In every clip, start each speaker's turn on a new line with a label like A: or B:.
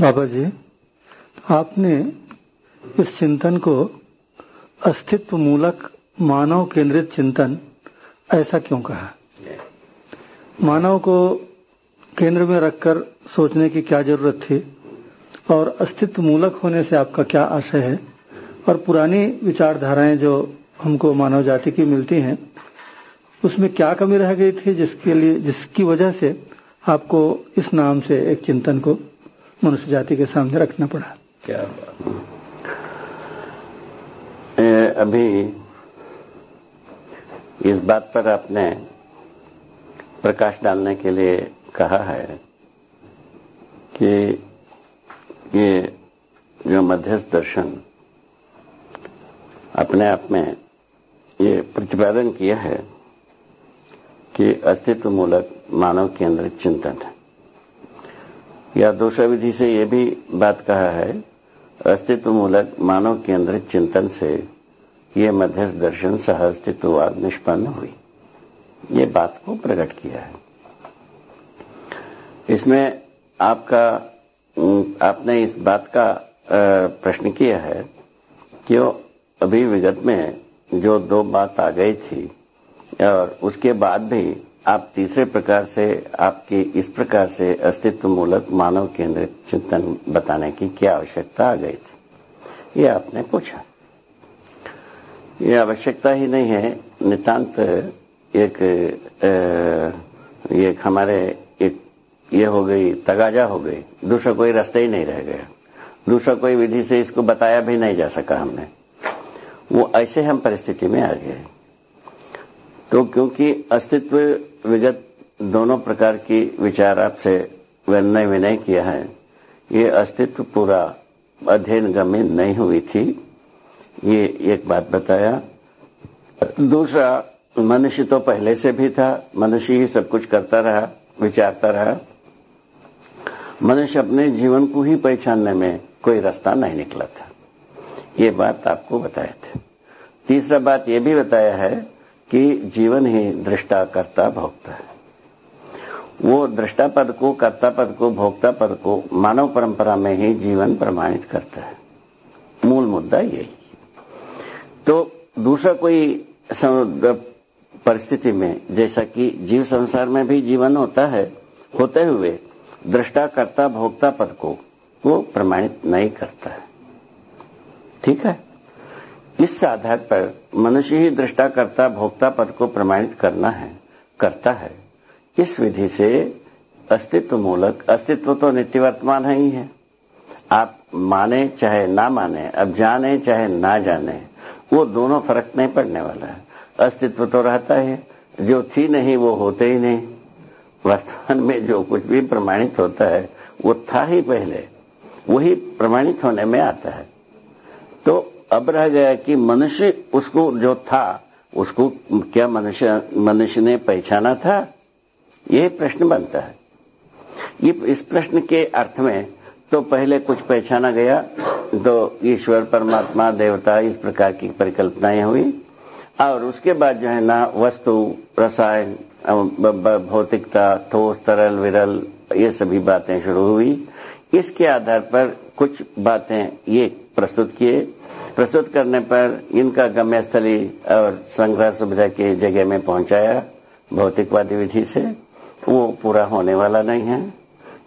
A: बाबा जी, आपने इस चिंतन को अस्तित्व मूलक मानव केंद्रित चिंतन ऐसा क्यों कहा? मानव को केंद्र में रखकर सोचने की क्या ज़रूरत थी? और अस्तित्व मूलक होने से आपका क्या आशय है? और पुरानी विचारधाराएँ जो हमको मानव जाति की मिलती हैं, उसमें क्या कमी रह गई थी जिसके लिए, जिसकी वजह से आपको इस नाम से एक चिंतन को मनुष्य जाति के सामने रखना पड़ा।
B: क्या अभी इस बात पर आपने प्रकाश डालने के लिए कहा है कि ये जो मध्यस्थ दर्शन अपने आप में ये प्रतिपादन किया है कि अस्तित्व मूलक मानव केंद्रित चिंतन है। या दूसरा विधि से ये भी बात कहा है अस्तित्व मूलक मानव केंद्रित चिंतन से ये मध्यस्थ दर्शन सह अस्तित्ववाद निष्पन्न हुई। ये बात को प्रकट किया है। इसमें आपका आपने इस बात का प्रश्न किया है कि अभी विगत में जो दो बात आ गई थी, और उसके बाद भी आप तीसरे प्रकार से, आपके इस प्रकार से अस्तित्व मूलक मानव केंद्रित चिंतन बताने की क्या आवश्यकता आ गई थी? ये आपने पूछा। ये आवश्यकता ही नहीं है। नितांत एक एक हमारे एक ये हो गई, तगाजा हो गई। दूसरा कोई रास्ता ही नहीं रह गया। दूसरा कोई विधि से इसको बताया भी नहीं जा सका हमने। वो ऐसे हम परिस्थिति में आ गए। तो क्योंकि अस्तित्व विगत दोनों प्रकार की विचार आपसे निर्णय विनय किया है। ये अस्तित्व पूरा अध्ययन गम्य नहीं हुई थी। ये एक बात बताया। दूसरा, मनुष्य तो पहले से भी था। मनुष्य ही सब कुछ करता रहा, विचारता रहा। मनुष्य अपने जीवन को ही पहचानने में कोई रास्ता नहीं निकला था। ये बात आपको बताया था। तीसरा बात यह भी बताया है कि जीवन ही दृष्टा करता भोक्ता है। वो दृष्टा पद को कर्ता पद को भोक्ता पद को मानव परंपरा में ही जीवन प्रमाणित करता है। मूल मुद्दा यही। तो दूसरा कोई परिस्थिति में, जैसा कि जीव संसार में भी जीवन होता है, होते हुए दृष्टा करता भोक्ता पद को वो प्रमाणित नहीं करता है। ठीक है? इस आधार पर मनुष्य ही दृष्टा करता भोक्ता पद को प्रमाणित करना है, करता है। इस विधि से अस्तित्व मूलक, अस्तित्व तो नित्य वर्तमान ही है। आप माने चाहे ना माने, अब जाने चाहे ना जाने, वो दोनों फ़र्क नहीं पड़ने वाला है। अस्तित्व तो रहता है, जो थी नहीं वो होते ही नहीं। वर्तमान में जो कुछ भी प्रमाणित होता है, वो था ही पहले, वही प्रमाणित होने में आता है। तो अब रह गया कि मनुष्य उसको जो था, उसको क्या मनुष्य मनुष्य ने पहचाना था? ये प्रश्न बनता है। ये इस प्रश्न के अर्थ में तो पहले कुछ पहचाना गया तो ईश्वर, परमात्मा, देवता, इस प्रकार की परिकल्पनाएँ हुई, और उसके बाद जो है ना, वस्तु, रसायन भौतिकता, ठोस, तरल, विरल, ये सभी बातें शुरू हुई। इसके आधार पर कुछ बातें ये प्रस्तुत किए। प्रस्तुत करने पर इनका गम्य स्थली और संग्रह सुविधा की जगह में पहुँचाया। भौतिकवादी विधि से वो पूरा होने वाला नहीं है।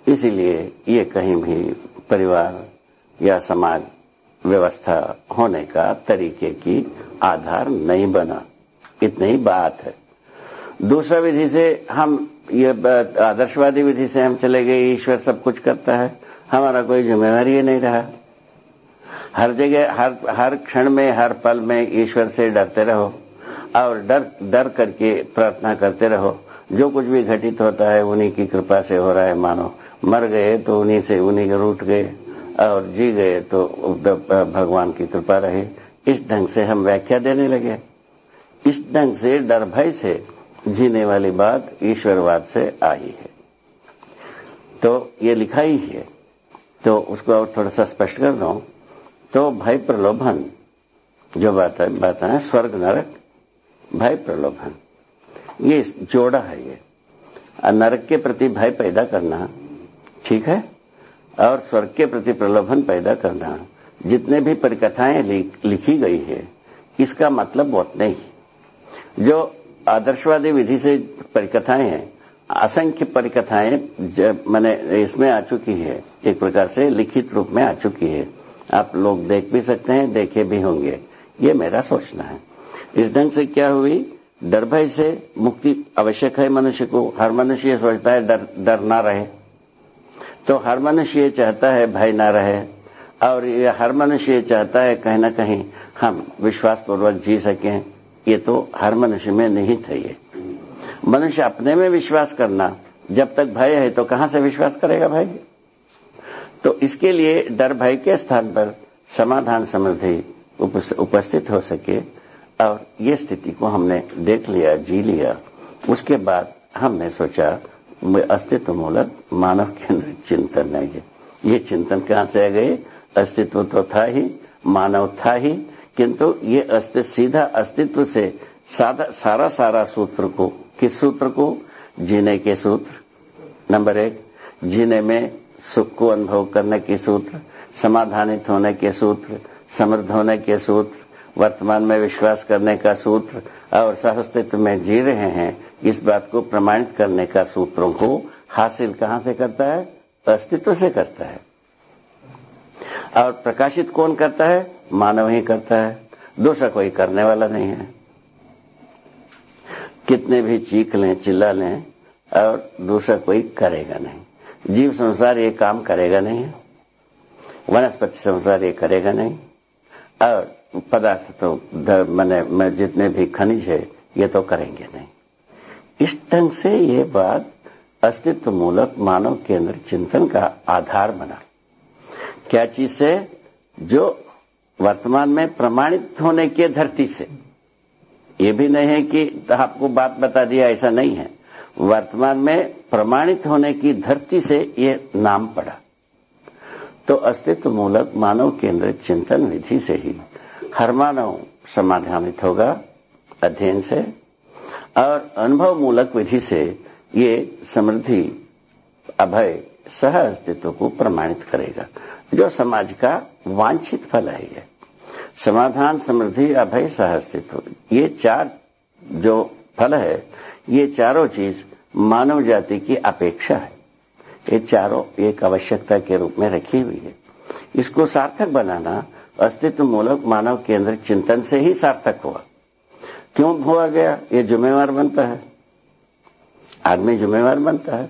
B: इसीलिए ये कहीं भी परिवार या समाज व्यवस्था होने का तरीके की आधार नहीं बना। इतनी ही बात है। दूसरा विधि से हम ये आदर्शवादी विधि से हम चले गए। ईश्वर सब कुछ करता है। हमारा कोई जिम्मेवारी नहीं रहा। हर जगह, हर हर क्षण में, हर पल में ईश्वर से डरते रहो और डर डर करके प्रार्थना करते रहो। जो कुछ भी घटित होता है, उन्हीं की कृपा से हो रहा है, मानो। मर गए तो उन्हीं से उन्हीं के रूट गए और जी गए तो भगवान की कृपा रही। इस ढंग से हम व्याख्या देने लगे। इस ढंग से, डर भय से जीने वाली बात ईश्वरवाद से आई है। तो ये लिखा ही है। तो उसको और थोड़ा सा स्पष्ट कर दो। तो भय प्रलोभन जो बात है बात है, स्वर्ग नरक भय प्रलोभन ये जोड़ा है ये। नरक के प्रति भय पैदा करना, ठीक है? और स्वर्ग के प्रति प्रलोभन पैदा करना, जितने भी परिकथाएँ लिखी गई है, इसका मतलब बहुत नहीं। जो आदर्शवादी विधि से परिकथाएँ हैं, असंख्य परिकथाएँ मैंने इसमें आ चुकी है, एक प्रकार से लिखित रूप में आ चुकी है। आप लोग देख भी सकते हैं, देखे भी होंगे। ये मेरा सोचना है। इस ढंग से क्या हुई? डर भय से मुक्ति आवश्यक है मनुष्य को। हर मनुष्य ये सोचता है, डर डर ना रहे। तो हर मनुष्य ये चाहता है, भय ना रहे। और ये हर मनुष्य ये चाहता है, कहीं ना कहीं हम विश्वास पूर्वक जी सकें। ये तो हर मनुष्य में नहीं है ये। मनुष्य अपने में विश्वास करना, जब तक भय है तो कहाँ से विश्वास करेगा भाई तो इसके लिए डर भय के स्थान पर समाधान समृद्धि उपस्थित हो सके और ये स्थिति को हमने देख लिया, जी लिया। उसके बाद हमने सोचा अस्तित्व मूलक मानव केंद्र चिंतन है ये। ये चिंतन कहाँ से आ गए अस्तित्व तो था ही, मानव था ही, किंतु ये अस्तित्व सीधा अस्तित्व से सादा, सारा सारा सूत्र को, किस सूत्र को? जीने के सूत्र, नंबर एक। जीने में सुख को अनुभव करने के सूत्र, समाधानित होने के सूत्र, समृद्ध होने के सूत्र, वर्तमान में विश्वास करने का सूत्र और सहस्तित्व में जी रहे हैं, इस बात को प्रमाणित करने का सूत्रों को हासिल कहाँ से करता है? अस्तित्व से करता है। और प्रकाशित कौन करता है? मानव ही करता है। दूसरा कोई करने वाला नहीं है। कितने भी चीख लें, चिल्ला लें और दूसरा कोई करेगा नहीं। जीव संसार ये काम करेगा नहीं। वनस्पति संसार ये करेगा नहीं। और पदार्थ तो मैंने जितने भी खनिज है, ये तो करेंगे नहीं। इस ढंग से ये बात अस्तित्व मूलक मानव केंद्र चिंतन का आधार बना। क्या चीज़ से? जो वर्तमान में प्रमाणित होने की धरती से। ये भी नहीं है कि आपको बात बता दिया, ऐसा नहीं है। वर्तमान में प्रमाणित होने की धरती से ये नाम पड़ा। तो अस्तित्व मूलक मानव केंद्र चिंतन विधि से ही हर मानव समाधानित होगा अध्ययन से, और अनुभव मूलक विधि से ये समृद्धि, अभय, सह अस्तित्व को प्रमाणित करेगा, जो समाज का वांछित फल है ये। समाधान, समृद्धि, अभय, सह अस्तित्व, ये चार जो फल है ये चारों चीज़ मानव जाति की अपेक्षा है। ये चारों एक आवश्यकता के रूप में रखी हुई है। इसको सार्थक बनाना अस्तित्व मूलक मानव केंद्र चिंतन से ही सार्थक हुआ। क्यों हुआ गया? ये जुम्मेवार बनता है। आदमी जुम्मेवार बनता है।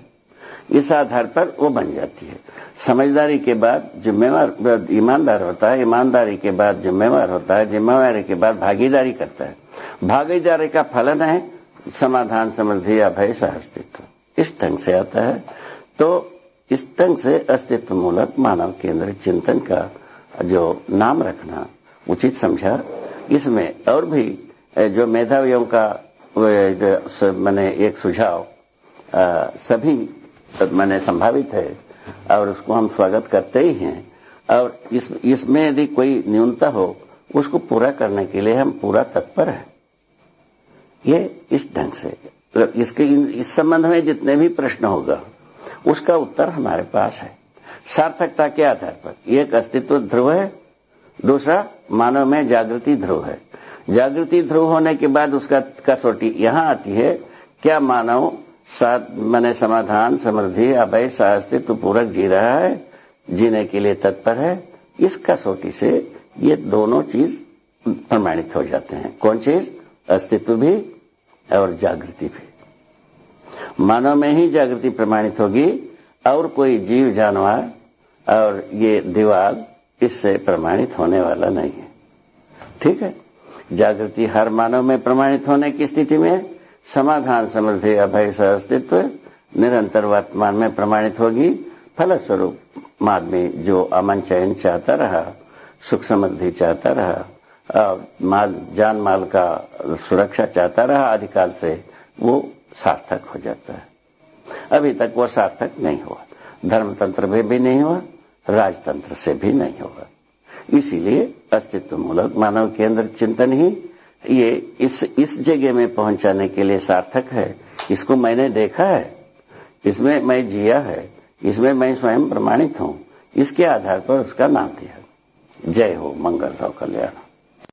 B: इस आधार पर वो बन जाती है। समझदारी के बाद जिम्मेवार, ईमानदार होता है, ईमानदारी के बाद जिम्मेवार होता है, जिम्मेवारी के बाद भागीदारी करता है। भागीदारी का फलन है समाधान समृद्धि अभय अस्तित्व। इस ढंग से आता है। तो इस ढंग से अस्तित्व मूलक मानव केंद्र चिंतन का जो नाम रखना, उचित समझा, इसमें और भी जो मेधावियों का मैंने एक सुझाव सभी, मैंने संभावित है, और उसको हम स्वागत करते ही हैं, और इस, इसमें यदि कोई न्यूनता हो, उसको पूरा करने के लिए हम पूरा तत्पर है। ये इस ढंग से इसके इस संबंध में जितने भी प्रश्न होगा, उसका उत्तर हमारे पास है। सार्थकता के आधार पर। एक अस्तित्व ध्रुव है, दूसरा मानव में जागृति ध्रुव है। जागृति ध्रुव होने के बाद उसका कसौटी यहाँ आती है, क्या मानव मैंने समाधान, समृद्धि, अभय अस्तित्व पूरक जी रहा है, जीने के लिए तत्पर है, इस कसौटी से ये दोनों चीज़ प्रमाणित हो जाते हैं। कौन चीज़? अस्तित्व भी और जागृति भी। मानव में ही जागृति प्रमाणित होगी और कोई जीव जानवर और ये दीवार इससे प्रमाणित होने वाला नहीं है। ठीक है? जागृति हर मानव में प्रमाणित होने की स्थिति में समाधान समृद्धि, अभय सह अस्तित्व निरंतर वर्तमान में प्रमाणित होगी। फलस्वरूप आदमी जो अमन चयन चाहता रहा, सुख समृद्धि चाहता रहा माल, जान माल का सुरक्षा चाहता रहा आदिकाल से, वो सार्थक हो जाता है। अभी तक वो सार्थक नहीं हुआ। धर्मतंत्र में भी नहीं हुआ, राजतंत्र से भी नहीं होगा इसीलिए अस्तित्व मूलक मानव केंद्र चिंतन ही, ये इस इस जगह में पहुँचाने के लिए सार्थक है। इसको मैंने देखा है। इसमें मैं जिया है। इसमें मैं स्वयं प्रमाणित हूँ। इसके आधार पर उसका नाम दिया। जय हो मंगल हो कल्याण।